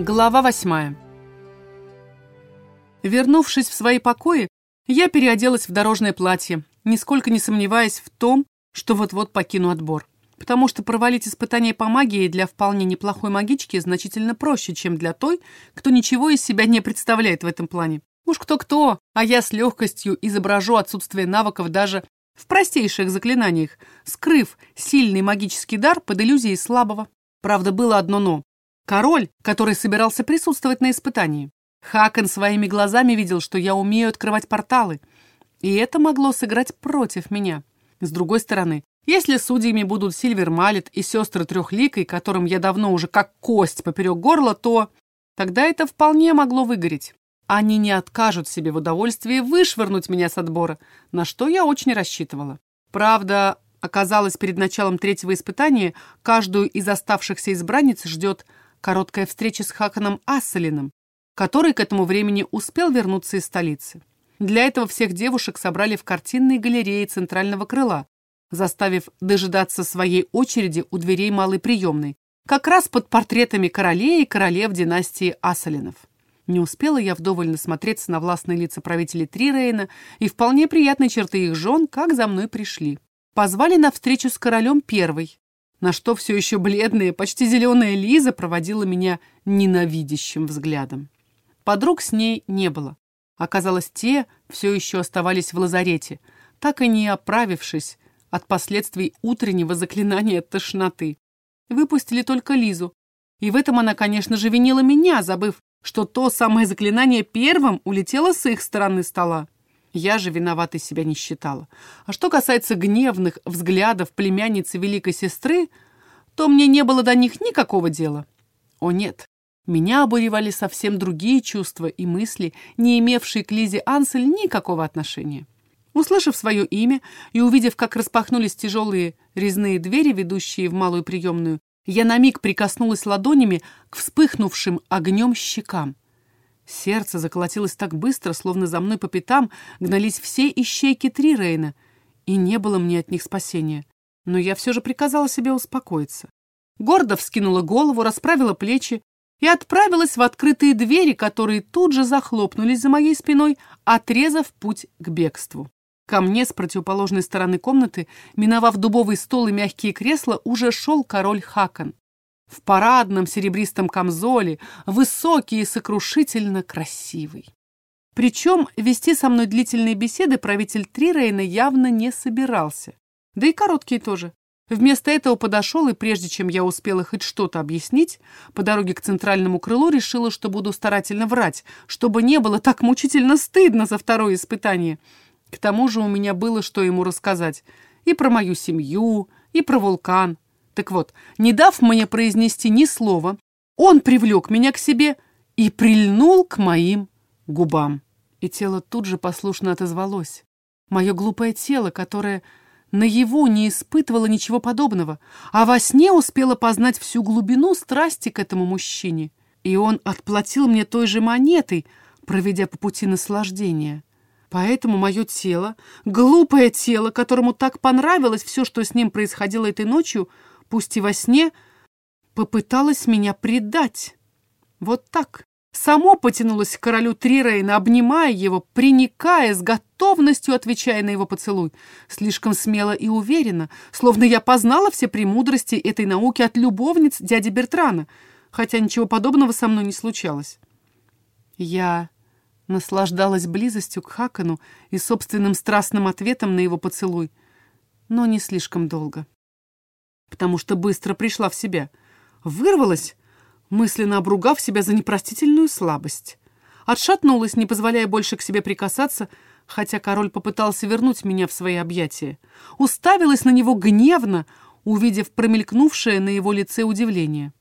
Глава восьмая. Вернувшись в свои покои, я переоделась в дорожное платье, нисколько не сомневаясь в том, что вот-вот покину отбор. Потому что провалить испытание по магии для вполне неплохой магички значительно проще, чем для той, кто ничего из себя не представляет в этом плане. Уж кто-кто, а я с легкостью изображу отсутствие навыков даже в простейших заклинаниях, скрыв сильный магический дар под иллюзией слабого. Правда, было одно «но». Король, который собирался присутствовать на испытании. Хакон своими глазами видел, что я умею открывать порталы, и это могло сыграть против меня. С другой стороны, если судьями будут Сильвер Малет и сестры Трехликой, которым я давно уже как кость поперек горла, то тогда это вполне могло выгореть. Они не откажут себе в удовольствии вышвырнуть меня с отбора, на что я очень рассчитывала. Правда, оказалось, перед началом третьего испытания каждую из оставшихся избранниц ждет короткая встреча с Хаканом Асселином, который к этому времени успел вернуться из столицы. Для этого всех девушек собрали в картинной галерее центрального крыла, заставив дожидаться своей очереди у дверей малой приемной, как раз под портретами королей и королев династии Асселинов. Не успела я вдоволь насмотреться на властные лица правителей Трирейна и вполне приятные черты их жен, как за мной пришли. Позвали на встречу с королем первой, на что все еще бледная, почти зеленая Лиза проводила меня ненавидящим взглядом. Подруг с ней не было. Оказалось, те все еще оставались в лазарете, так и не оправившись от последствий утреннего заклинания тошноты. Выпустили только Лизу. И в этом она, конечно же, винила меня, забыв, что то самое заклинание первым улетело с их стороны стола. Я же виноватой себя не считала. А что касается гневных взглядов племянницы великой сестры, то мне не было до них никакого дела. О нет, меня обуревали совсем другие чувства и мысли, не имевшие к Лизе Ансель никакого отношения. Услышав свое имя и увидев, как распахнулись тяжелые резные двери, ведущие в малую приемную, я на миг прикоснулась ладонями к вспыхнувшим огнем щекам. Сердце заколотилось так быстро, словно за мной по пятам гнались все ищейки Трирейна, и не было мне от них спасения. Но я все же приказала себе успокоиться. Гордо вскинула голову, расправила плечи и отправилась в открытые двери, которые тут же захлопнулись за моей спиной, отрезав путь к бегству. Ко мне с противоположной стороны комнаты, миновав дубовый стол и мягкие кресла, уже шел король Хакон в парадном серебристом камзоле, высокий и сокрушительно красивый. Причем вести со мной длительные беседы правитель Трирейна явно не собирался. Да и короткие тоже. Вместо этого подошел, и прежде чем я успела хоть что-то объяснить, по дороге к центральному крылу решила, что буду старательно врать, чтобы не было так мучительно стыдно за второе испытание. К тому же у меня было что ему рассказать. И про мою семью, и про вулкан. Так вот, не дав мне произнести ни слова, он привлек меня к себе и прильнул к моим губам. И тело тут же послушно отозвалось. Мое глупое тело, которое наяву не испытывало ничего подобного, а во сне успело познать всю глубину страсти к этому мужчине. И он отплатил мне той же монетой, проведя по пути наслаждения. Поэтому мое тело, глупое тело, которому так понравилось все, что с ним происходило этой ночью, пусть и во сне, попыталась меня предать. Вот так. Само потянулось к королю Трирейна, обнимая его, приникая, с готовностью отвечая на его поцелуй. Слишком смело и уверенно, словно я познала все премудрости этой науки от любовниц дяди Бертрана, хотя ничего подобного со мной не случалось. Я наслаждалась близостью к Хакану и собственным страстным ответом на его поцелуй, но не слишком долго потому что быстро пришла в себя. Вырвалась, мысленно обругав себя за непростительную слабость. Отшатнулась, не позволяя больше к себе прикасаться, хотя король попытался вернуть меня в свои объятия. Уставилась на него гневно, увидев промелькнувшее на его лице удивление.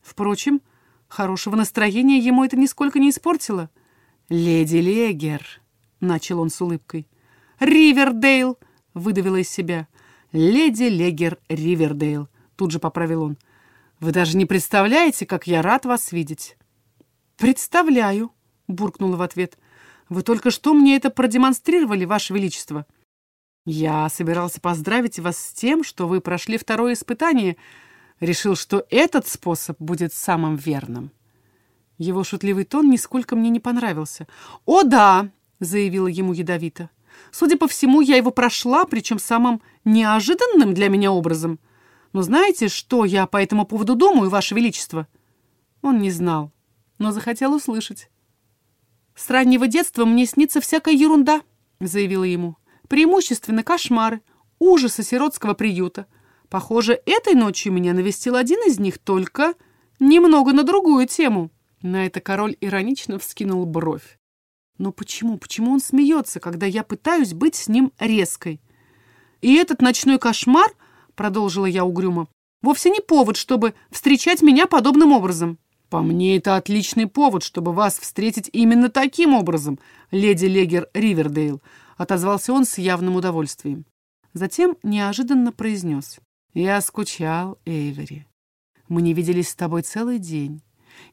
Впрочем, хорошего настроения ему это нисколько не испортило. «Леди Легер», — начал он с улыбкой. «Ривердейл», — выдавила из себя. «Леди Легер Ривердейл», — тут же поправил он. «Вы даже не представляете, как я рад вас видеть». «Представляю», — буркнула в ответ. «Вы только что мне это продемонстрировали, Ваше Величество». «Я собирался поздравить вас с тем, что вы прошли второе испытание. Решил, что этот способ будет самым верным». Его шутливый тон нисколько мне не понравился. «О, да!» — заявила ему ядовито. «Судя по всему, я его прошла, причем самым неожиданным для меня образом. Но знаете, что я по этому поводу думаю, Ваше Величество?» Он не знал, но захотел услышать. «С раннего детства мне снится всякая ерунда», — заявила ему. «Преимущественно кошмары, ужасы сиротского приюта. Похоже, этой ночью меня навестил один из них, только немного на другую тему». На это король иронично вскинул бровь. Но почему, почему он смеется, когда я пытаюсь быть с ним резкой? И этот ночной кошмар, продолжила я угрюмо, вовсе не повод, чтобы встречать меня подобным образом. По мне, это отличный повод, чтобы вас встретить именно таким образом, леди Легер Ривердейл, отозвался он с явным удовольствием. Затем неожиданно произнес. Я скучал, Эйвери. Мы не виделись с тобой целый день.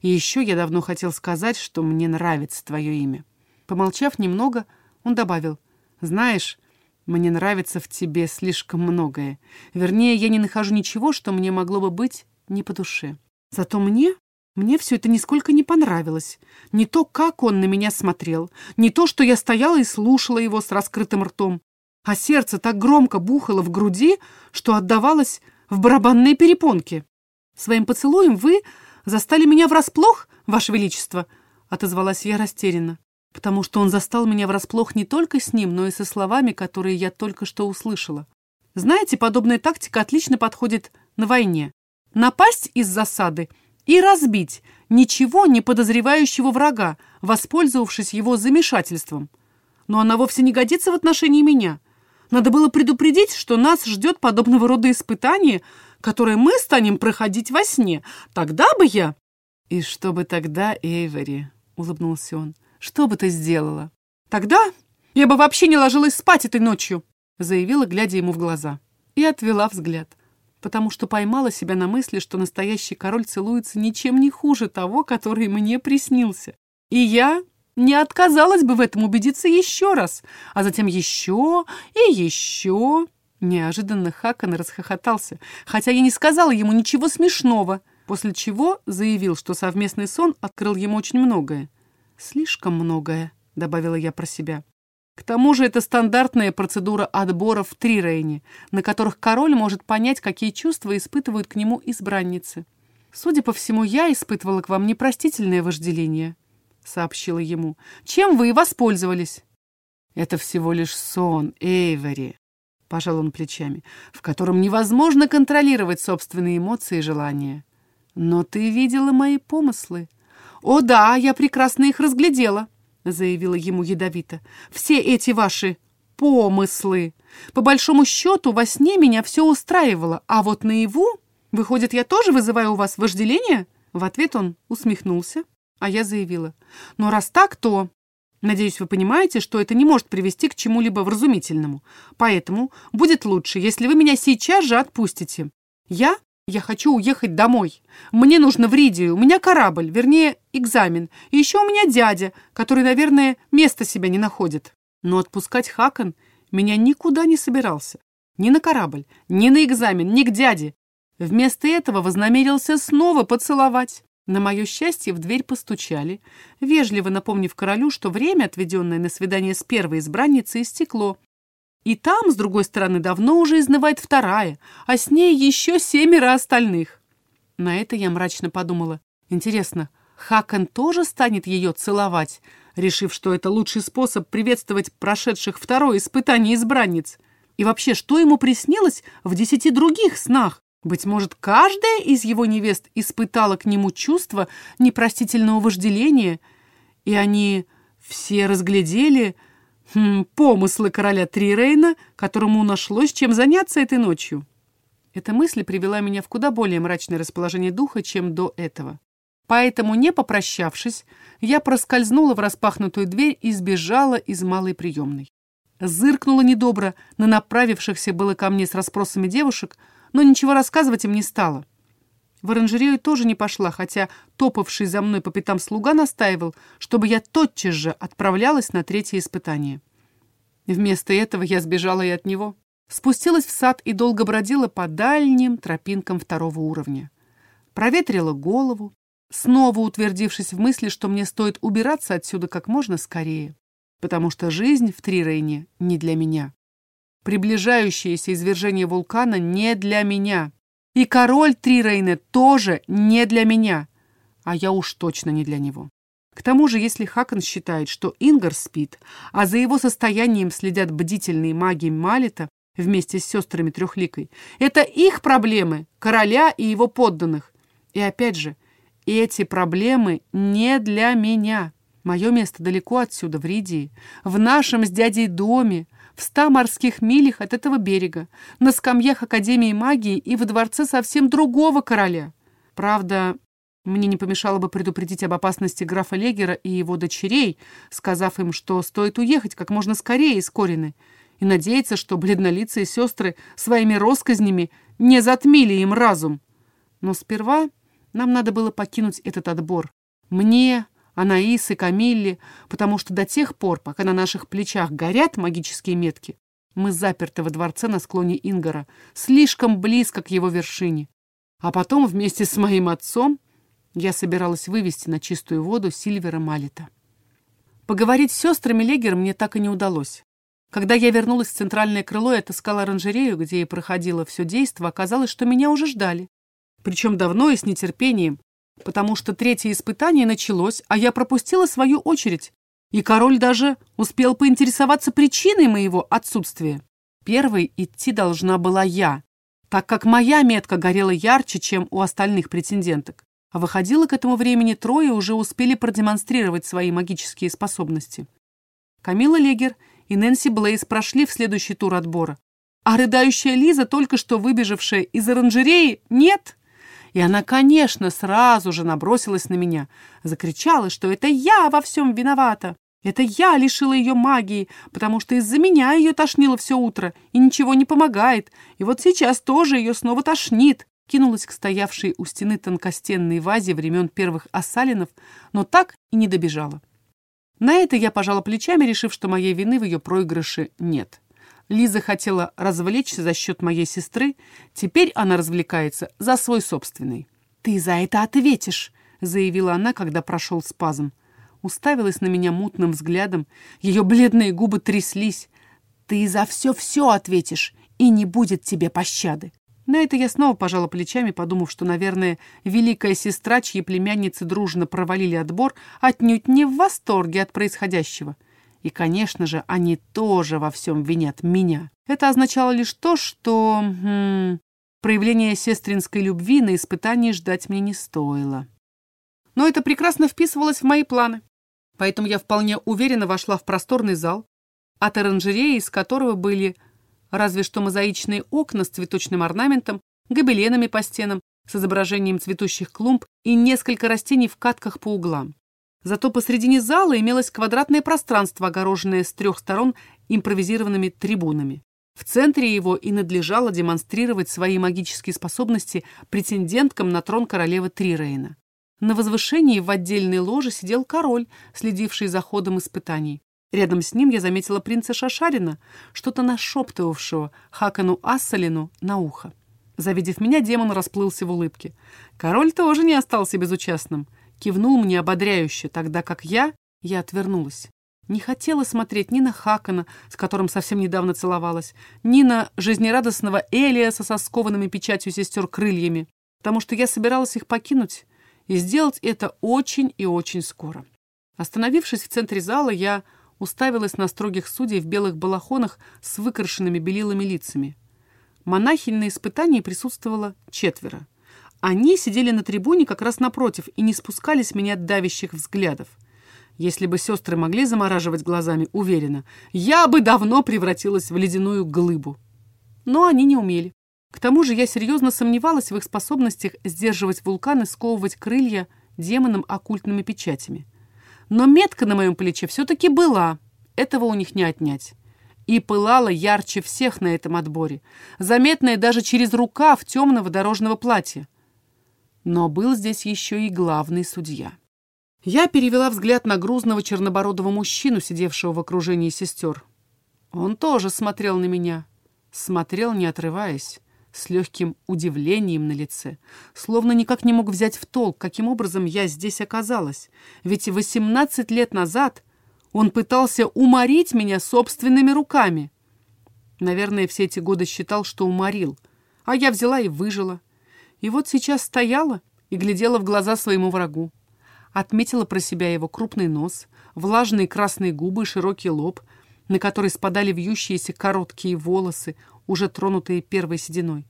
И еще я давно хотел сказать, что мне нравится твое имя. Помолчав немного, он добавил, «Знаешь, мне нравится в тебе слишком многое. Вернее, я не нахожу ничего, что мне могло бы быть не по душе. Зато мне, мне все это нисколько не понравилось. Не то, как он на меня смотрел, не то, что я стояла и слушала его с раскрытым ртом, а сердце так громко бухало в груди, что отдавалось в барабанные перепонки. Своим поцелуем вы застали меня врасплох, Ваше Величество?» — отозвалась я растерянно, потому что он застал меня врасплох не только с ним, но и со словами, которые я только что услышала. Знаете, подобная тактика отлично подходит на войне. Напасть из засады и разбить ничего не подозревающего врага, воспользовавшись его замешательством. Но она вовсе не годится в отношении меня. Надо было предупредить, что нас ждет подобного рода испытание — которое мы станем проходить во сне. Тогда бы я...» «И что бы тогда, Эйвори?» — улыбнулся он. «Что бы ты сделала?» «Тогда я бы вообще не ложилась спать этой ночью», — заявила, глядя ему в глаза. И отвела взгляд, потому что поймала себя на мысли, что настоящий король целуется ничем не хуже того, который мне приснился. И я не отказалась бы в этом убедиться еще раз, а затем еще и еще. Неожиданно Хакан расхохотался, хотя я не сказала ему ничего смешного, после чего заявил, что совместный сон открыл ему очень многое. «Слишком многое», — добавила я про себя. К тому же это стандартная процедура отбора в Трирейне, на которых король может понять, какие чувства испытывают к нему избранницы. «Судя по всему, я испытывала к вам непростительное вожделение», — сообщила ему. «Чем вы и воспользовались?» «Это всего лишь сон, Эйвери», пожал он плечами, в котором невозможно контролировать собственные эмоции и желания. Но ты видела мои помыслы. О да, я прекрасно их разглядела, заявила ему ядовито. Все эти ваши помыслы. По большому счету, во сне меня все устраивало, а вот наяву... Выходит, я тоже вызываю у вас вожделение? В ответ он усмехнулся, а я заявила. Но раз так, то Надеюсь, вы понимаете, что это не может привести к чему-либо вразумительному. Поэтому будет лучше, если вы меня сейчас же отпустите. Я? Я хочу уехать домой. Мне нужно в Ридию, у меня корабль, вернее, экзамен. И еще у меня дядя, который, наверное, места себя не находит. Но отпускать Хакан меня никуда не собирался. Ни на корабль, ни на экзамен, ни к дяде. Вместо этого вознамерился снова поцеловать. На мое счастье, в дверь постучали, вежливо напомнив королю, что время, отведенное на свидание с первой избранницей, истекло. И там, с другой стороны, давно уже изнывает вторая, а с ней еще семеро остальных. На это я мрачно подумала. Интересно, Хакан тоже станет ее целовать, решив, что это лучший способ приветствовать прошедших второе испытание избранниц? И вообще, что ему приснилось в десяти других снах? Быть может, каждая из его невест испытала к нему чувство непростительного вожделения, и они все разглядели помыслы короля Трирейна, которому нашлось чем заняться этой ночью. Эта мысль привела меня в куда более мрачное расположение духа, чем до этого. Поэтому, не попрощавшись, я проскользнула в распахнутую дверь и сбежала из малой приемной. Зыркнула недобро на направившихся было ко мне с расспросами девушек, но ничего рассказывать им не стала. В оранжерею тоже не пошла, хотя топавший за мной по пятам слуга настаивал, чтобы я тотчас же отправлялась на третье испытание. Вместо этого я сбежала и от него. Спустилась в сад и долго бродила по дальним тропинкам второго уровня. Проветрила голову, снова утвердившись в мысли, что мне стоит убираться отсюда как можно скорее, потому что жизнь в Трирейне не для меня. Приближающееся извержение вулкана не для меня. И король Трирейна тоже не для меня. А я уж точно не для него. К тому же, если Хакон считает, что Ингар спит, а за его состоянием следят бдительные маги Малита вместе с сестрами Трехликой, это их проблемы, короля и его подданных. И опять же, эти проблемы не для меня. Мое место далеко отсюда, в Ридии, в нашем с дядей доме, в ста морских милях от этого берега, на скамьях Академии магии и во дворце совсем другого короля. Правда, мне не помешало бы предупредить об опасности графа Легера и его дочерей, сказав им, что стоит уехать как можно скорее из Корины, и надеяться, что бледнолицые сестры своими росказнями не затмили им разум. Но сперва нам надо было покинуть этот отбор. Мне, Анаис и Камилле, потому что до тех пор, пока на наших плечах горят магические метки, мы заперты во дворце на склоне Ингара, слишком близко к его вершине. А потом вместе с моим отцом я собиралась вывести на чистую воду Сильвера Малита. Поговорить с сестрами Легер мне так и не удалось. Когда я вернулась в центральное крыло и отыскала оранжерею, где и проходило все действо, оказалось, что меня уже ждали. Причем давно и с нетерпением, потому что третье испытание началось, а я пропустила свою очередь, и король даже успел поинтересоваться причиной моего отсутствия. Первой идти должна была я, так как моя метка горела ярче, чем у остальных претенденток. А выходило к этому времени трое уже успели продемонстрировать свои магические способности. Камила Легер и Нэнси Блейз прошли в следующий тур отбора. А рыдающая Лиза, только что выбежавшая из оранжереи, нет. И она, конечно, сразу же набросилась на меня, закричала, что это я во всем виновата. Это я лишила ее магии, потому что из-за меня ее тошнило все утро, и ничего не помогает. И вот сейчас тоже ее снова тошнит кинулась к стоявшей у стены тонкостенной вазе времен первых осалинов, но так и не добежала. На это я пожала плечами, решив, что моей вины в ее проигрыше нет. Лиза хотела развлечься за счет моей сестры, теперь она развлекается за свой собственный. «Ты за это ответишь», — заявила она, когда прошел спазм. Уставилась на меня мутным взглядом, ее бледные губы тряслись. «Ты за все-все ответишь, и не будет тебе пощады». На это я снова пожала плечами, подумав, что, наверное, великая сестра, чьи племянницы дружно провалили отбор, отнюдь не в восторге от происходящего. И, конечно же, они тоже во всем винят меня. Это означало лишь то, что... М -м, проявление сестринской любви на испытании ждать мне не стоило. Но это прекрасно вписывалось в мои планы. Поэтому я вполне уверенно вошла в просторный зал, от оранжереи, из которого были разве что мозаичные окна с цветочным орнаментом, гобеленами по стенам, с изображением цветущих клумб и несколько растений в катках по углам. Зато посредине зала имелось квадратное пространство, огороженное с трех сторон импровизированными трибунами. В центре его и надлежало демонстрировать свои магические способности претенденткам на трон королевы Трирейна. На возвышении в отдельной ложе сидел король, следивший за ходом испытаний. Рядом с ним я заметила принца Шашарина, что-то нашептывавшего Хакану Ассалину на ухо. Завидев меня, демон расплылся в улыбке. Король тоже не остался безучастным. Кивнул мне ободряюще, тогда как я... Я отвернулась. Не хотела смотреть ни на Хакана, с которым совсем недавно целовалась, ни на жизнерадостного Элиаса со скованными печатью сестер крыльями, потому что я собиралась их покинуть и сделать это очень и очень скоро. Остановившись в центре зала, я уставилась на строгих судей в белых балахонах с выкрашенными белилами лицами. Монахинь на испытании присутствовало четверо. Они сидели на трибуне как раз напротив и не спускали с меня давящих взглядов. Если бы сестры могли замораживать глазами, уверена, я бы давно превратилась в ледяную глыбу. Но они не умели. К тому же я серьезно сомневалась в их способностях сдерживать вулканы, сковывать крылья демонам оккультными печатями. Но метка на моем плече все-таки была. Этого у них не отнять. И пылала ярче всех на этом отборе, заметная даже через рукав темного дорожного платья. Но был здесь еще и главный судья. Я перевела взгляд на грузного чернобородого мужчину, сидевшего в окружении сестер. Он тоже смотрел на меня. Смотрел, не отрываясь. с легким удивлением на лице, словно никак не мог взять в толк, каким образом я здесь оказалась. Ведь 18 лет назад он пытался уморить меня собственными руками. Наверное, все эти годы считал, что уморил, а я взяла и выжила. И вот сейчас стояла и глядела в глаза своему врагу. Отметила про себя его крупный нос, влажные красные губы и широкий лоб, на который спадали вьющиеся короткие волосы, уже тронутые первой сединой.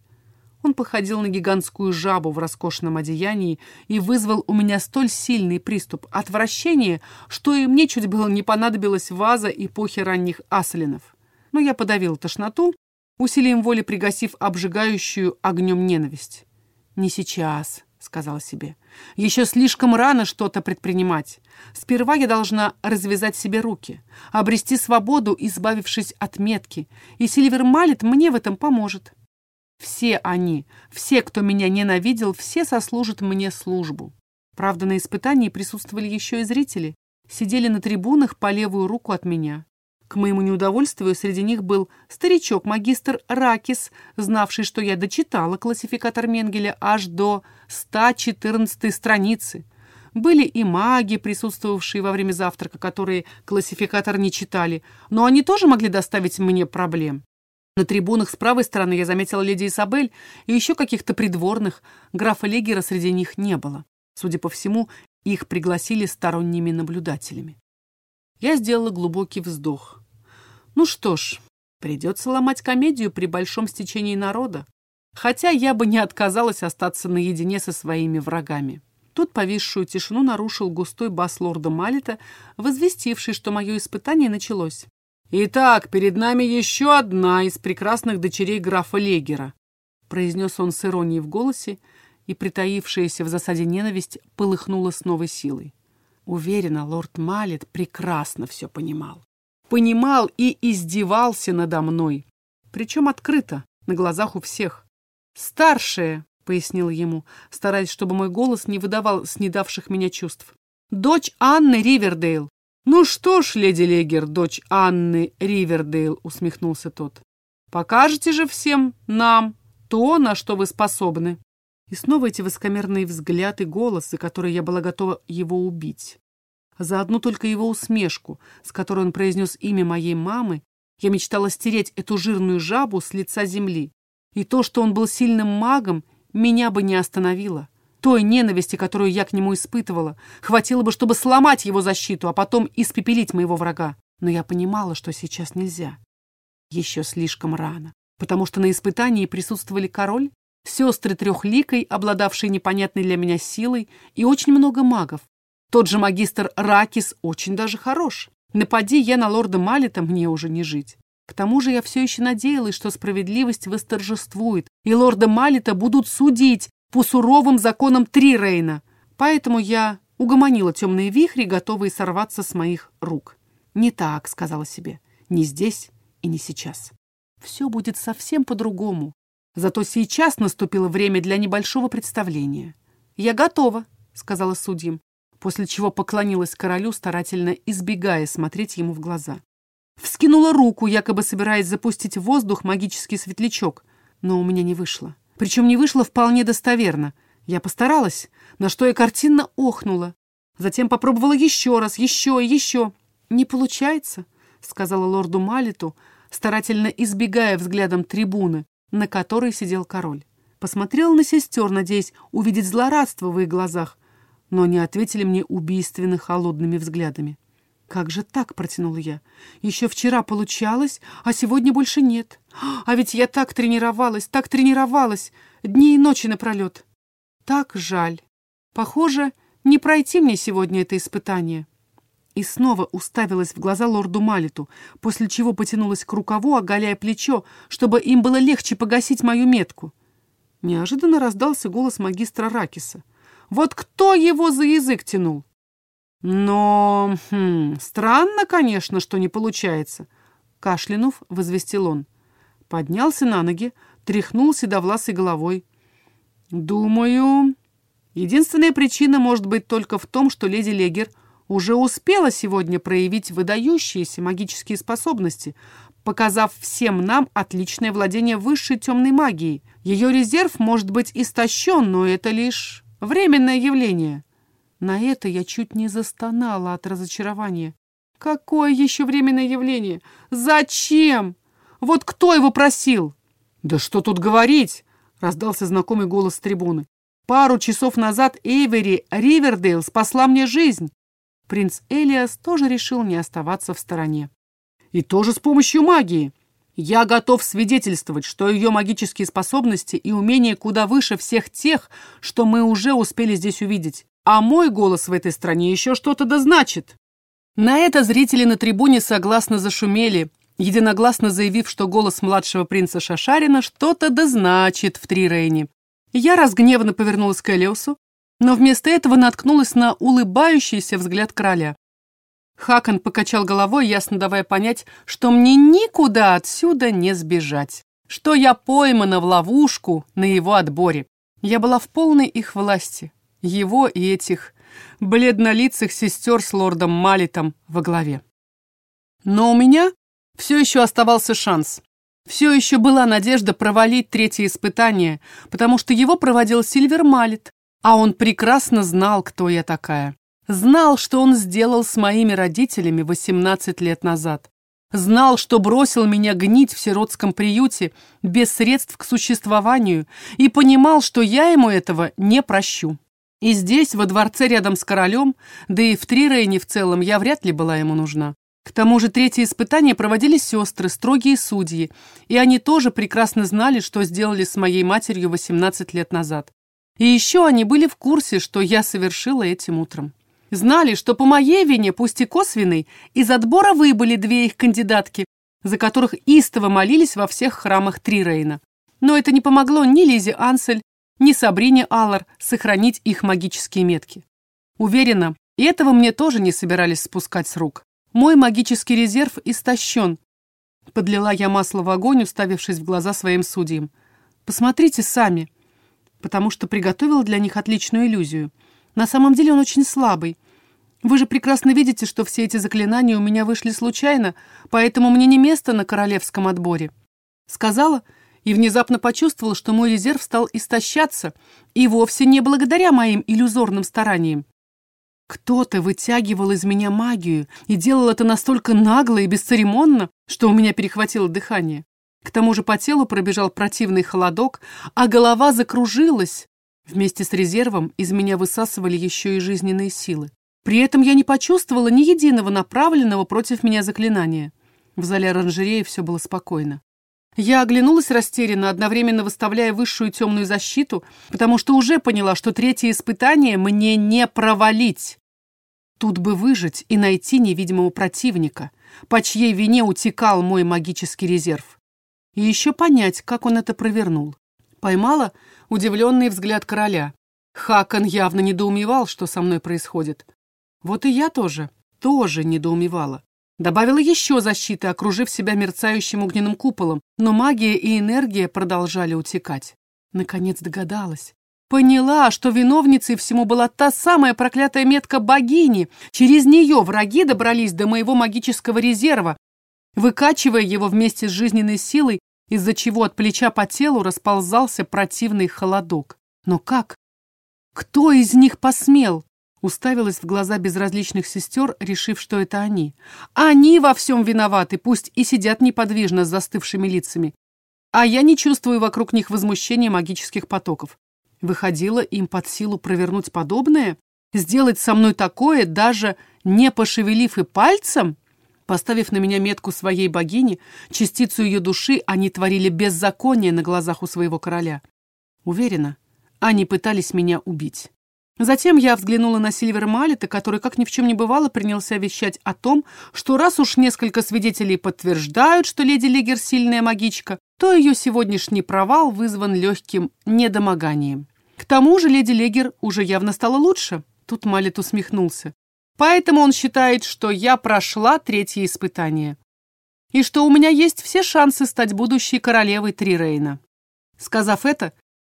Он походил на гигантскую жабу в роскошном одеянии и вызвал у меня столь сильный приступ отвращения, что и мне чуть было не понадобилась ваза эпохи ранних аслинов. Но я подавил тошноту, усилием воли пригасив обжигающую огнем ненависть. «Не сейчас», — сказала себе. «Еще слишком рано что-то предпринимать. Сперва я должна развязать себе руки, обрести свободу, избавившись от метки, и Сильвер Малет мне в этом поможет. Все они, все, кто меня ненавидел, все сослужат мне службу. Правда, на испытании присутствовали еще и зрители, сидели на трибунах по левую руку от меня. К моему неудовольствию среди них был старичок-магистр Ракис, знавший, что я дочитала классификатор Менгеля аж до 114 страницы. Были и маги, присутствовавшие во время завтрака, которые классификатор не читали, но они тоже могли доставить мне проблем. На трибунах с правой стороны я заметила леди Изабель и еще каких-то придворных. Графа Легера среди них не было. Судя по всему, их пригласили сторонними наблюдателями. Я сделала глубокий вздох. Ну что ж, придется ломать комедию при большом стечении народа. Хотя я бы не отказалась остаться наедине со своими врагами. Тут повисшую тишину нарушил густой бас лорда Малита, возвестивший, что мое испытание началось. «Итак, перед нами еще одна из прекрасных дочерей графа Легера», произнес он с иронией в голосе, и притаившаяся в засаде ненависть полыхнула с новой силой. Уверена, лорд Малет прекрасно все понимал понимал и издевался надо мной. Причем открыто, на глазах у всех. «Старшая», — пояснил ему, стараясь, чтобы мой голос не выдавал снедавших меня чувств. «Дочь Анны Ривердейл». «Ну что ж, леди Легер, дочь Анны Ривердейл», — усмехнулся тот. «Покажете же всем нам то, на что вы способны». И снова эти высокомерные взгляды и голосы, которые я была готова его убить. За одну только его усмешку, с которой он произнес имя моей мамы, я мечтала стереть эту жирную жабу с лица земли. И то, что он был сильным магом, меня бы не остановило. Той ненависти, которую я к нему испытывала, хватило бы, чтобы сломать его защиту, а потом испепелить моего врага. Но я понимала, что сейчас нельзя. Еще слишком рано, потому что на испытании присутствовали король, сестры трехликой, обладавшие непонятной для меня силой, и очень много магов, тот же магистр Ракис очень даже хорош. Напади я на лорда Малита, мне уже не жить. К тому же я все еще надеялась, что справедливость восторжествует, и лорда Малита будут судить по суровым законам Трирейна. Поэтому я угомонила темные вихри, готовые сорваться с моих рук. «Не так», — сказала себе, — «не здесь и не сейчас. Все будет совсем по-другому. Зато сейчас наступило время для небольшого представления». «Я готова», — сказала судьям после чего поклонилась королю, старательно избегая смотреть ему в глаза. Вскинула руку, якобы собираясь запустить в воздух магический светлячок, но у меня не вышло. Причем не вышло вполне достоверно. Я постаралась, на что я картинно охнула. Затем попробовала еще раз, еще и еще. «Не получается», — сказала лорду Малиту, старательно избегая взглядом трибуны, на которой сидел король. Посмотрела на сестер, надеясь увидеть злорадство в их глазах, но они ответили мне убийственно холодными взглядами. «Как же так?» — протянула я. «Еще вчера получалось, а сегодня больше нет. А ведь я так тренировалась, так тренировалась, дни и ночи напролет. Так жаль. Похоже, не пройти мне сегодня это испытание». И снова уставилась в глаза лорду Малиту, после чего потянулась к рукаву, оголяя плечо, чтобы им было легче погасить мою метку. Неожиданно раздался голос магистра Ракиса. Вот кто его за язык тянул? Но хм, странно, конечно, что не получается. Кашлянув, возвестил он. Поднялся на ноги, тряхнул седовласой головой. Думаю, единственная причина может быть только в том, что леди Легер уже успела сегодня проявить выдающиеся магические способности, показав всем нам отличное владение высшей темной магией. Ее резерв может быть истощен, но это лишь временное явление. На это я чуть не застонала от разочарования. Какое еще временное явление? Зачем? Вот кто его просил? Да что тут говорить? Раздался знакомый голос с трибуны. Пару часов назад Эйвери Ривердейл спасла мне жизнь. Принц Элиас тоже решил не оставаться в стороне. И тоже с помощью магии. Я готов свидетельствовать, что ее магические способности и умения куда выше всех тех, что мы уже успели здесь увидеть. А мой голос в этой стране еще что-то да значит. На это зрители на трибуне согласно зашумели, единогласно заявив, что голос младшего принца Шашарина что-то да значит в Трирейне. Я разгневанно повернулась к Элиосу, но вместо этого наткнулась на улыбающийся взгляд короля. Хакон покачал головой, ясно давая понять, что мне никуда отсюда не сбежать, что я поймана в ловушку на его отборе. Я была в полной их власти, его и этих бледнолицых сестер с лордом Малитом во главе. Но у меня все еще оставался шанс. Все еще была надежда провалить третье испытание, потому что его проводил Сильвер Малит, а он прекрасно знал, кто я такая. Знал, что он сделал с моими родителями 18 лет назад. Знал, что бросил меня гнить в сиротском приюте без средств к существованию и понимал, что я ему этого не прощу. И здесь, во дворце рядом с королем, да и в Трирейне в целом, я вряд ли была ему нужна. К тому же третье испытание проводили сестры, строгие судьи, и они тоже прекрасно знали, что сделали с моей матерью 18 лет назад. И еще они были в курсе, что я совершила этим утром. Знали, что по моей вине, пусть и косвенной, из отбора выбыли две их кандидатки, за которых истово молились во всех храмах Трирейна. Но это не помогло ни Лизе Ансель, ни Сабрине Аллар сохранить их магические метки. Уверена, и этого мне тоже не собирались спускать с рук. Мой магический резерв истощен. Подлила я масло в огонь, уставившись в глаза своим судьям. Посмотрите сами. Потому что приготовила для них отличную иллюзию. На самом деле он очень слабый. Вы же прекрасно видите, что все эти заклинания у меня вышли случайно, поэтому мне не место на королевском отборе. Сказала и внезапно почувствовала, что мой резерв стал истощаться, и вовсе не благодаря моим иллюзорным стараниям. Кто-то вытягивал из меня магию и делал это настолько нагло и бесцеремонно, что у меня перехватило дыхание. К тому же по телу пробежал противный холодок, а голова закружилась. Вместе с резервом из меня высасывали еще и жизненные силы. При этом я не почувствовала ни единого направленного против меня заклинания. В зале оранжереи все было спокойно. Я оглянулась растерянно, одновременно выставляя высшую темную защиту, потому что уже поняла, что третье испытание мне не провалить. Тут бы выжить и найти невидимого противника, по чьей вине утекал мой магический резерв. И еще понять, как он это провернул. Поймала удивленный взгляд короля. Хакон явно недоумевал, что со мной происходит. Вот и я тоже, тоже недоумевала. Добавила еще защиты, окружив себя мерцающим огненным куполом, но магия и энергия продолжали утекать. Наконец догадалась. Поняла, что виновницей всему была та самая проклятая метка богини. Через нее враги добрались до моего магического резерва, выкачивая его вместе с жизненной силой, из-за чего от плеча по телу расползался противный холодок. Но как? Кто из них посмел? Уставилась в глаза безразличных сестер, решив, что это они. Они во всем виноваты, пусть и сидят неподвижно с застывшими лицами. А я не чувствую вокруг них возмущения магических потоков. Выходило им под силу провернуть подобное? Сделать со мной такое, даже не пошевелив и пальцем? Поставив на меня метку своей богини, частицу ее души они творили беззаконие на глазах у своего короля. Уверена, они пытались меня убить. Затем я взглянула на Сильвер Малета, который, как ни в чем не бывало, принялся вещать о том, что раз уж несколько свидетелей подтверждают, что леди Лигер сильная магичка, то ее сегодняшний провал вызван легким недомоганием. К тому же леди Легер уже явно стала лучше. Тут Малет усмехнулся. Поэтому он считает, что я прошла третье испытание. И что у меня есть все шансы стать будущей королевой Трирейна. Сказав это,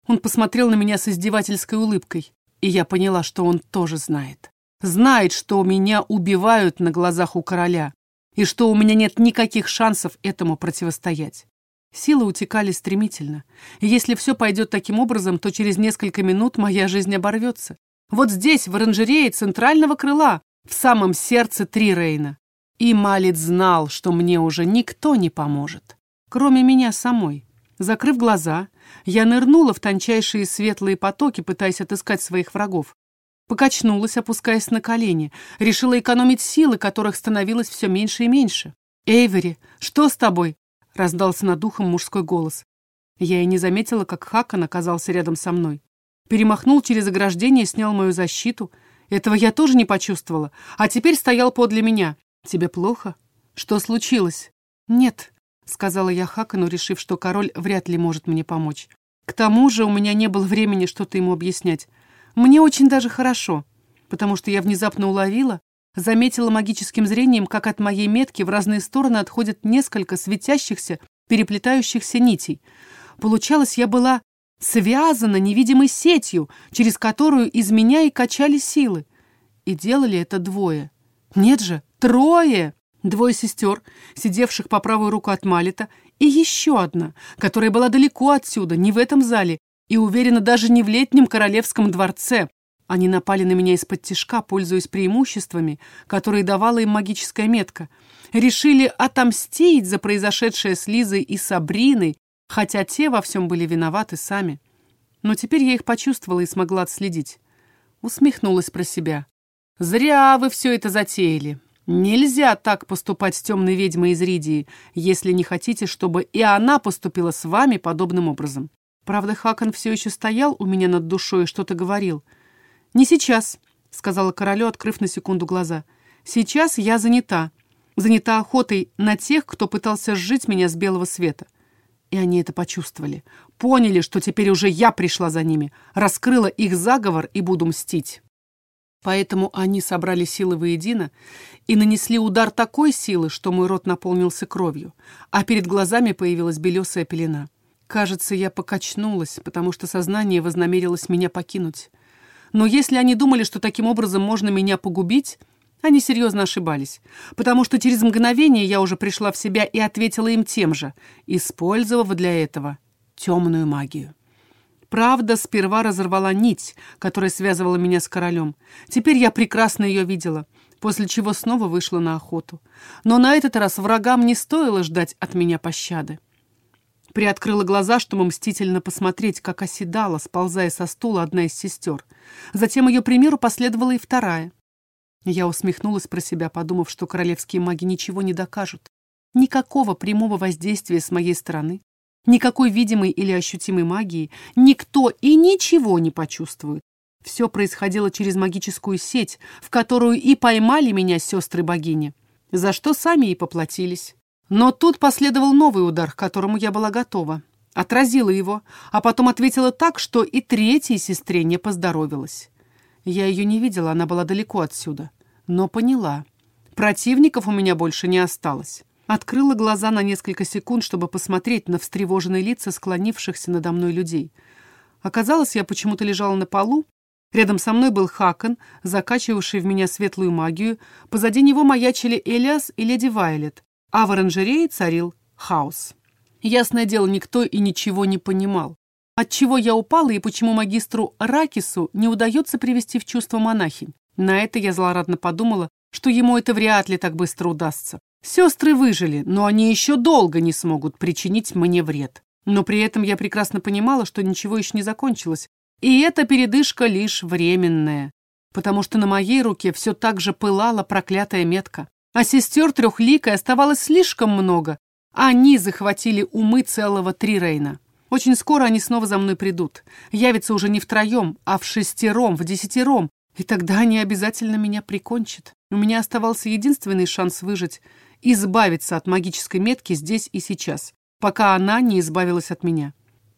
он посмотрел на меня с издевательской улыбкой и я поняла, что он тоже знает. знает, что меня убивают на глазах у короля, и что у меня нет никаких шансов этому противостоять. Силы утекали стремительно, и если все пойдет таким образом, то через несколько минут моя жизнь оборвется. Вот здесь, в оранжерее центрального крыла, в самом сердце Трирейна. И Малит знал, что мне уже никто не поможет, кроме меня самой. Закрыв глаза, я нырнула в тончайшие светлые потоки, пытаясь отыскать своих врагов. Покачнулась, опускаясь на колени. Решила экономить силы, которых становилось все меньше и меньше. «Эйвери, что с тобой?» — раздался над ухом мужской голос. Я и не заметила, как Хакан оказался рядом со мной. Перемахнул через ограждение и снял мою защиту. Этого я тоже не почувствовала, а теперь стоял подле меня. «Тебе плохо? Что случилось?» «Нет», — сказала я Хакану, решив, что король вряд ли может мне помочь. К тому же у меня не было времени что-то ему объяснять. Мне очень даже хорошо, потому что я внезапно уловила, заметила магическим зрением, как от моей метки в разные стороны отходят несколько светящихся, переплетающихся нитей. Получалось, я была связана невидимой сетью, через которую из меня и качали силы. И делали это двое. Нет же, трое! Двое сестер, сидевших по правую руку от Малита, и еще одна, которая была далеко отсюда, не в этом зале, и, уверена, даже не в летнем королевском дворце. Они напали на меня из-под тишка, пользуясь преимуществами, которые давала им магическая метка. Решили отомстить за произошедшее с Лизой и Сабриной, хотя те во всем были виноваты сами. Но теперь я их почувствовала и смогла отследить. Усмехнулась про себя. «Зря вы все это затеяли. Нельзя так поступать с темной ведьмой из Ридии, если не хотите, чтобы и она поступила с вами подобным образом. Правда, Хакон все еще стоял у меня над душой и что-то говорил. «Не сейчас», — сказала королю, открыв на секунду глаза. «Сейчас я занята. Занята охотой на тех, кто пытался сжить меня с белого света». И они это почувствовали. Поняли, что теперь уже я пришла за ними, раскрыла их заговор и буду мстить. Поэтому они собрали силы воедино и нанесли удар такой силы, что мой рот наполнился кровью, а перед глазами появилась белесая пелена. Кажется, я покачнулась, потому что сознание вознамерилось меня покинуть. Но если они думали, что таким образом можно меня погубить, они серьезно ошибались, потому что через мгновение я уже пришла в себя и ответила им тем же, использовав для этого темную магию. Правда, сперва разорвала нить, которая связывала меня с королем. Теперь я прекрасно ее видела, после чего снова вышла на охоту. Но на этот раз врагам не стоило ждать от меня пощады. Приоткрыла глаза, чтобы мстительно посмотреть, как оседала, сползая со стула одна из сестер. Затем ее примеру последовала и вторая. Я усмехнулась про себя, подумав, что королевские маги ничего не докажут. Никакого прямого воздействия с моей стороны, никакой видимой или ощутимой магии, никто и ничего не почувствует. Все происходило через магическую сеть, в которую и поймали меня сестры-богини, за что сами и поплатились. Но тут последовал новый удар, к которому я была готова. Отразила его, а потом ответила так, что и третьей сестре не поздоровилась. Я ее не видела, она была далеко отсюда. Но поняла. Противников у меня больше не осталось. Открыла глаза на несколько секунд, чтобы посмотреть на встревоженные лица склонившихся надо мной людей. Оказалось, я почему-то лежала на полу. Рядом со мной был Хакон, закачивавший в меня светлую магию. Позади него маячили Элиас и леди Вайлет а в оранжерее царил хаос. Ясное дело, никто и ничего не понимал. Отчего я упала и почему магистру Ракису не удается привести в чувство монахинь? На это я злорадно подумала, что ему это вряд ли так быстро удастся. Сестры выжили, но они еще долго не смогут причинить мне вред. Но при этом я прекрасно понимала, что ничего еще не закончилось, и эта передышка лишь временная, потому что на моей руке все так же пылала проклятая метка а сестер трехликой оставалось слишком много. Они захватили умы целого Трирейна. Очень скоро они снова за мной придут. Явятся уже не втроем, а в шестером, в десятером. И тогда они обязательно меня прикончат. У меня оставался единственный шанс выжить — избавиться от магической метки здесь и сейчас, пока она не избавилась от меня.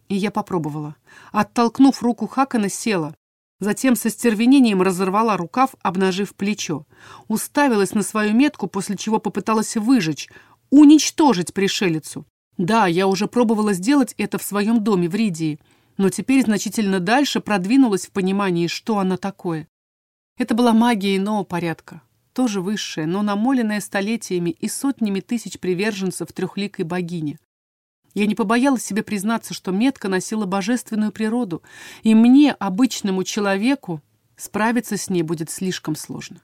И я попробовала. Оттолкнув руку Хакана, села. Затем со стервенением разорвала рукав, обнажив плечо. Уставилась на свою метку, после чего попыталась выжечь, уничтожить пришелицу. Да, я уже пробовала сделать это в своем доме в Ридии, но теперь значительно дальше продвинулась в понимании, что она такое. Это была магия иного порядка, тоже высшая, но намоленная столетиями и сотнями тысяч приверженцев трехликой богини. Я не побоялась себе признаться, что метка носила божественную природу, и мне, обычному человеку, справиться с ней будет слишком сложно.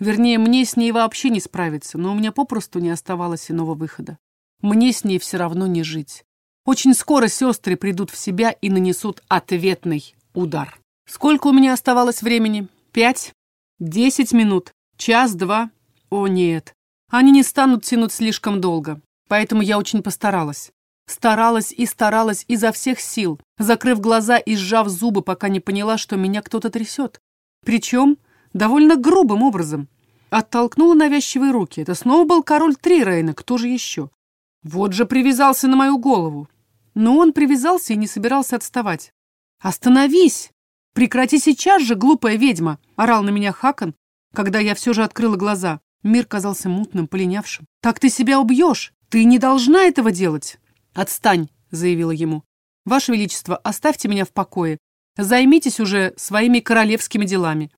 Вернее, мне с ней вообще не справиться, но у меня попросту не оставалось иного выхода. Мне с ней все равно не жить. Очень скоро сестры придут в себя и нанесут ответный удар. Сколько у меня оставалось времени? Пять? Десять минут? Час? Два? О, нет. Они не станут тянуть слишком долго. Поэтому я очень постаралась. Старалась и старалась изо всех сил, закрыв глаза и сжав зубы, пока не поняла, что меня кто-то трясет. Причем довольно грубым образом. Оттолкнула навязчивые руки. Это снова был король Трирейна, кто же еще? Вот же привязался на мою голову. Но он привязался и не собирался отставать. «Остановись! Прекрати сейчас же, глупая ведьма!» — орал на меня Хакон, когда я все же открыла глаза. Мир казался мутным, полинявшим. «Так ты себя убьешь! Ты не должна этого делать!» «Отстань!» — заявила ему. «Ваше Величество, оставьте меня в покое. Займитесь уже своими королевскими делами».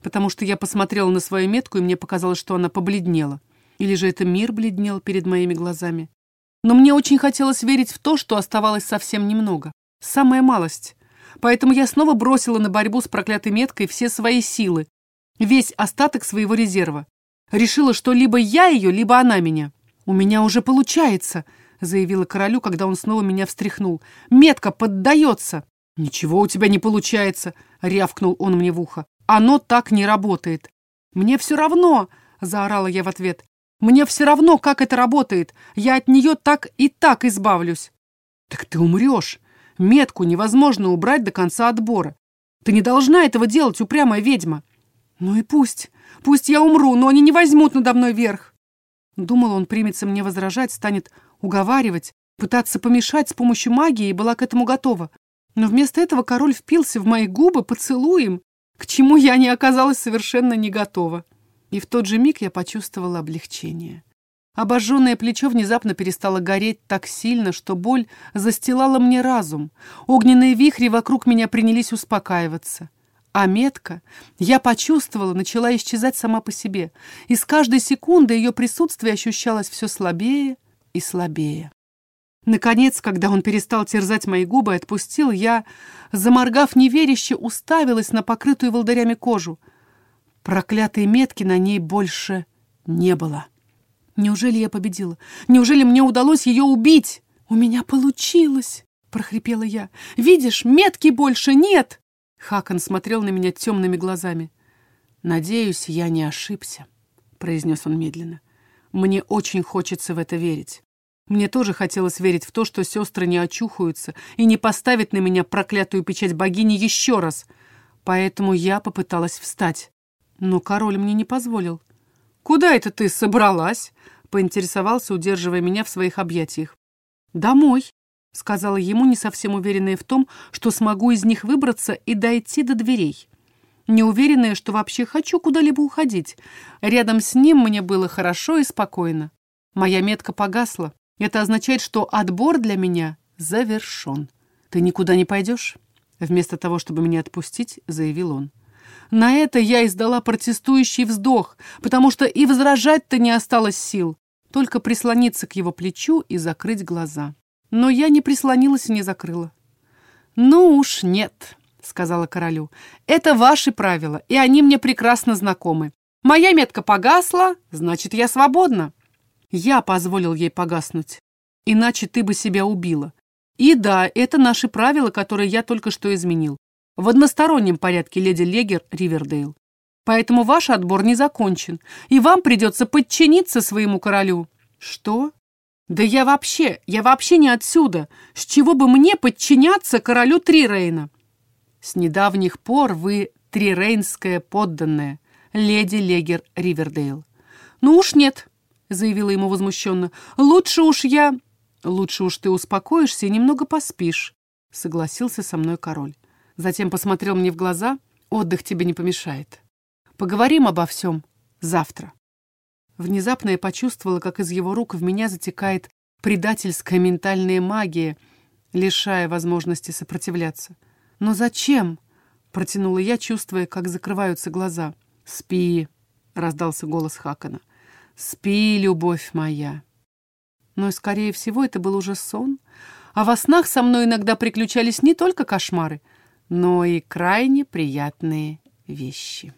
Потому что я посмотрела на свою метку, и мне показалось, что она побледнела. Или же это мир бледнел перед моими глазами. Но мне очень хотелось верить в то, что оставалось совсем немного. Самая малость. Поэтому я снова бросила на борьбу с проклятой меткой все свои силы, весь остаток своего резерва. Решила, что либо я ее, либо она меня. «У меня уже получается», заявила королю, когда он снова меня встряхнул. «Метка поддается!» «Ничего у тебя не получается!» — рявкнул он мне в ухо. «Оно так не работает!» «Мне все равно!» — заорала я в ответ. «Мне все равно, как это работает! Я от нее так и так избавлюсь!» «Так ты умрешь! Метку невозможно убрать до конца отбора! Ты не должна этого делать, упрямая ведьма!» «Ну и пусть! Пусть я умру, но они не возьмут надо мной верх!» Думал, он примется мне возражать, станет уговаривать, пытаться помешать с помощью магии и была к этому готова. Но вместо этого король впился в мои губы поцелуем, к чему я не оказалась совершенно не готова. И в тот же миг я почувствовала облегчение. Обожженное плечо внезапно перестало гореть так сильно, что боль застилала мне разум. Огненные вихри вокруг меня принялись успокаиваться. А метка, я почувствовала, начала исчезать сама по себе, и с каждой секунды ее присутствие ощущалось все слабее и слабее. Наконец, когда он перестал терзать мои губы и отпустил, я, заморгав неверяще, уставилась на покрытую волдырями кожу. Проклятой метки на ней больше не было. Неужели я победила? Неужели мне удалось ее убить? У меня получилось, прохрипела я. Видишь, метки больше нет. Хакон смотрел на меня темными глазами. Надеюсь, я не ошибся, произнес он медленно. Мне очень хочется в это верить. Мне тоже хотелось верить в то, что сестры не очухаются и не поставят на меня проклятую печать богини еще раз. Поэтому я попыталась встать. Но король мне не позволил. «Куда это ты собралась?» — поинтересовался, удерживая меня в своих объятиях. «Домой», — сказала ему, не совсем уверенная в том, что смогу из них выбраться и дойти до дверей неуверенная, что вообще хочу куда-либо уходить. Рядом с ним мне было хорошо и спокойно. Моя метка погасла. Это означает, что отбор для меня завершен. «Ты никуда не пойдешь?» Вместо того, чтобы меня отпустить, заявил он. На это я издала протестующий вздох, потому что и возражать-то не осталось сил, только прислониться к его плечу и закрыть глаза. Но я не прислонилась и не закрыла. «Ну уж нет», — сказала королю. «Это ваши правила, и они мне прекрасно знакомы. Моя метка погасла, значит, я свободна». Я позволил ей погаснуть, иначе ты бы себя убила. И да, это наши правила, которые я только что изменил. В одностороннем порядке, леди Легер Ривердейл. Поэтому ваш отбор не закончен, и вам придется подчиниться своему королю». «Что?» «Да я вообще, я вообще не отсюда. С чего бы мне подчиняться королю Трирейна?» С недавних пор вы трирейнская подданная, леди Легер Ривердейл. Ну уж нет, заявила ему возмущенно. Лучше уж я... Лучше уж ты успокоишься и немного поспишь, согласился со мной король. Затем посмотрел мне в глаза. Отдых тебе не помешает. Поговорим обо всем завтра. Внезапно я почувствовала, как из его рук в меня затекает предательская ментальная магия, лишая возможности сопротивляться. «Но зачем?» Протянула я, чувствуя, как закрываются глаза. «Спи!» — раздался голос Хакана. «Спи, любовь моя!» Но, скорее всего, это был уже сон, а во снах со мной иногда приключались не только кошмары, но и крайне приятные вещи.